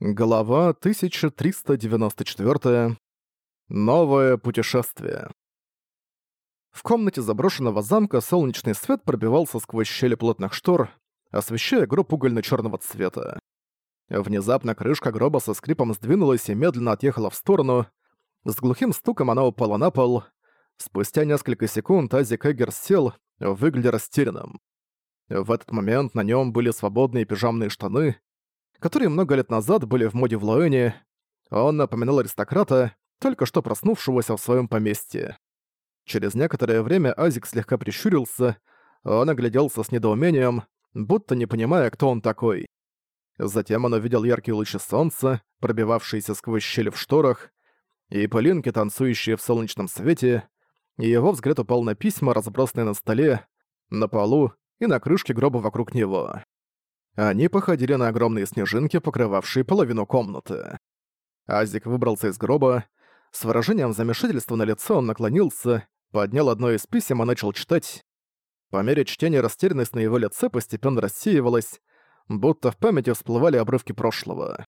Глава 1394. Новое путешествие. В комнате заброшенного замка солнечный свет пробивался сквозь щели плотных штор, освещая гроб угольно-чёрного цвета. Внезапно крышка гроба со скрипом сдвинулась и медленно отъехала в сторону. С глухим стуком она упала на пол. Спустя несколько секунд Азик Эггер сел, выглядя растерянным. В этот момент на нём были свободные пижамные штаны, которые много лет назад были в моде в Лоэне. Он напоминал аристократа, только что проснувшегося в своем поместье. Через некоторое время Азик слегка прищурился, он огляделся с недоумением, будто не понимая, кто он такой. Затем он увидел яркие лучи солнца, пробивавшиеся сквозь щели в шторах, и пылинки, танцующие в солнечном свете, и его взгляд упал на письма, разбросанные на столе, на полу и на крышке гроба вокруг него. Они походили на огромные снежинки, покрывавшие половину комнаты. Азик выбрался из гроба. С выражением замешательства на лице он наклонился, поднял одно из писем и начал читать. По мере чтения растерянность на его лице постепенно рассеивалась, будто в памяти всплывали обрывки прошлого.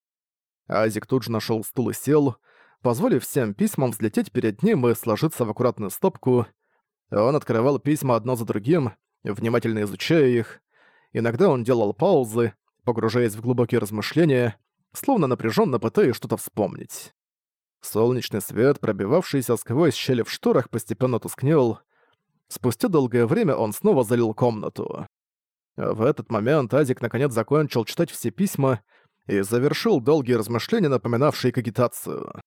Азик тут же нашел стул и сел, позволив всем письмам взлететь перед ним и сложиться в аккуратную стопку. Он открывал письма одно за другим, внимательно изучая их, Иногда он делал паузы, погружаясь в глубокие размышления, словно напряженно пытаясь что-то вспомнить. Солнечный свет, пробивавшийся сквозь щели в шторах, постепенно тускнел. Спустя долгое время он снова залил комнату. В этот момент Азик наконец закончил читать все письма и завершил долгие размышления, напоминавшие кагитацию.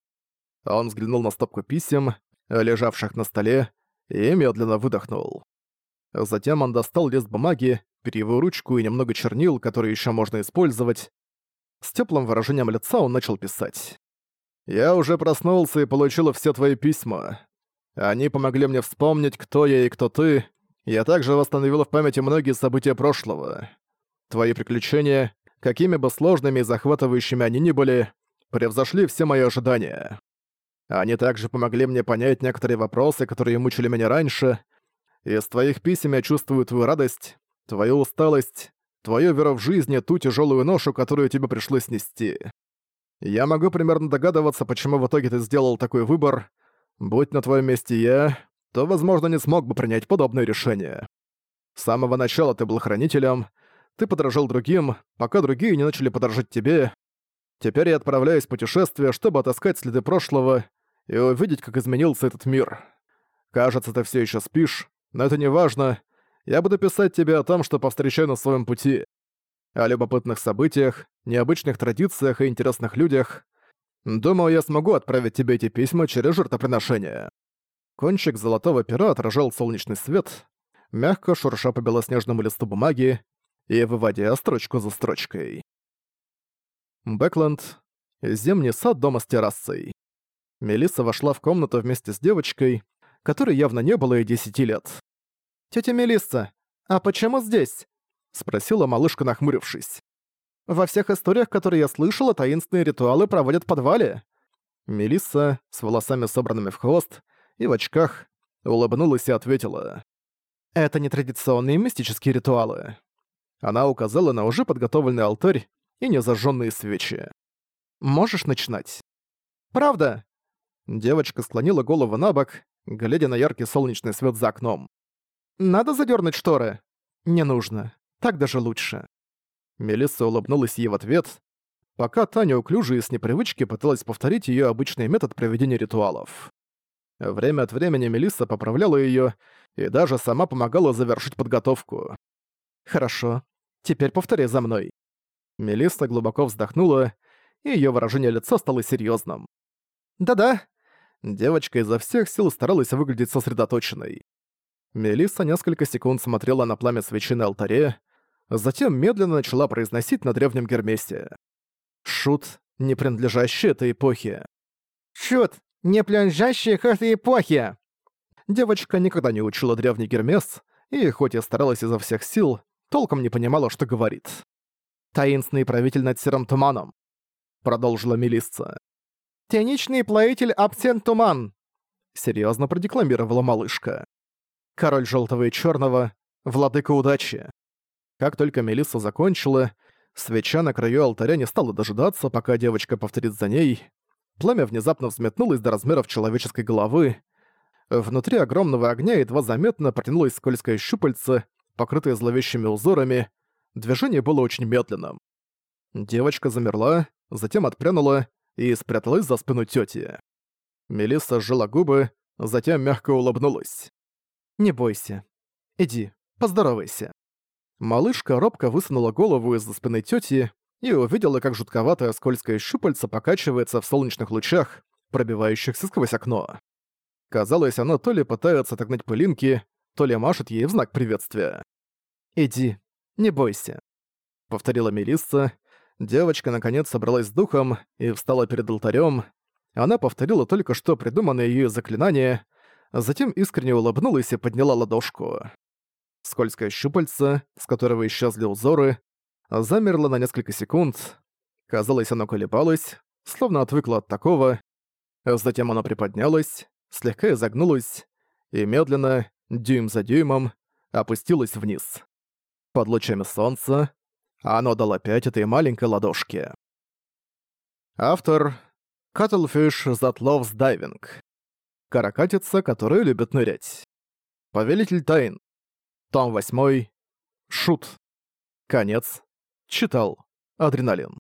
Он взглянул на стопку писем, лежавших на столе, и медленно выдохнул. Затем он достал лист бумаги перьевую ручку и немного чернил, которые еще можно использовать. С теплым выражением лица он начал писать. «Я уже проснулся и получил все твои письма. Они помогли мне вспомнить, кто я и кто ты. Я также восстановил в памяти многие события прошлого. Твои приключения, какими бы сложными и захватывающими они ни были, превзошли все мои ожидания. Они также помогли мне понять некоторые вопросы, которые мучили меня раньше. Из твоих писем я чувствую твою радость, твою усталость, твою веру в жизни, ту тяжелую ношу, которую тебе пришлось нести. Я могу примерно догадываться, почему в итоге ты сделал такой выбор. Будь на твоем месте я, то, возможно, не смог бы принять подобное решение. С самого начала ты был хранителем, ты подражал другим, пока другие не начали подражать тебе. Теперь я отправляюсь в путешествие, чтобы отыскать следы прошлого и увидеть, как изменился этот мир. Кажется, ты все еще спишь, но это не важно. Я буду писать тебе о том, что повстречаю на своем пути. О любопытных событиях, необычных традициях и интересных людях. Думаю, я смогу отправить тебе эти письма через жертвоприношение». Кончик золотого пера отражал солнечный свет, мягко шурша по белоснежному листу бумаги и выводя строчку за строчкой. Бэкленд. Зимний сад дома с террасой. Мелисса вошла в комнату вместе с девочкой, которой явно не было и десяти лет. «Тётя Мелисса, а почему здесь?» — спросила малышка, нахмурившись. «Во всех историях, которые я слышала, таинственные ритуалы проводят в подвале». Мелисса, с волосами собранными в хвост и в очках, улыбнулась и ответила. «Это не традиционные мистические ритуалы». Она указала на уже подготовленный алтарь и незажженные свечи. «Можешь начинать?» «Правда?» Девочка склонила голову на бок, глядя на яркий солнечный свет за окном. Надо задернуть шторы? Не нужно. Так даже лучше. Мелисса улыбнулась ей в ответ, пока Таня уклюже и с непривычки пыталась повторить ее обычный метод проведения ритуалов. Время от времени Мелисса поправляла ее и даже сама помогала завершить подготовку. «Хорошо. Теперь повтори за мной». Мелисса глубоко вздохнула, и ее выражение лица стало серьезным. «Да-да». Девочка изо всех сил старалась выглядеть сосредоточенной. Мелисса несколько секунд смотрела на пламя свечи на алтаре, затем медленно начала произносить на древнем Гермесе. «Шут, не принадлежащий этой эпохе». «Шут, не принадлежащий к этой эпохе!» Девочка никогда не учила древний Гермес, и хоть и старалась изо всех сил, толком не понимала, что говорит. «Таинственный правитель над серым туманом», — продолжила Мелисса. «Теничный плавитель Абсент Туман», — серьезно продекламировала малышка король желтого и черного, владыка удачи. Как только Мелисса закончила, Свеча на краю алтаря не стала дожидаться, пока девочка повторит за ней. Пламя внезапно взметнулось до размеров человеческой головы. Внутри огромного огня едва заметно протянулось скользкое щупальце, покрытое зловещими узорами. Движение было очень медленным. Девочка замерла, затем отпрянула и спряталась за спину тёти. Мелисса сжала губы, затем мягко улыбнулась. «Не бойся. Иди, поздоровайся». Малышка робко высунула голову из-за спины тёти и увидела, как жутковатое скользкое щупальце покачивается в солнечных лучах, пробивающихся сквозь окно. Казалось, оно то ли пытается отогнать пылинки, то ли машет ей в знак приветствия. «Иди, не бойся», — повторила Мелисса. Девочка наконец собралась с духом и встала перед алтарем. Она повторила только что придуманное ею заклинание, затем искренне улыбнулась и подняла ладошку. Скользкое щупальце, с которого исчезли узоры, замерло на несколько секунд. Казалось, оно колебалось, словно отвыкло от такого. Затем оно приподнялось, слегка изогнулось и медленно, дюйм за дюймом, опустилось вниз. Под лучами солнца оно дало пять этой маленькой ладошки. Автор Cuttlefish That Loves Diving. Каракатица, которая любит нырять. Повелитель тайн. Том 8. Шут. Конец. Читал. Адреналин.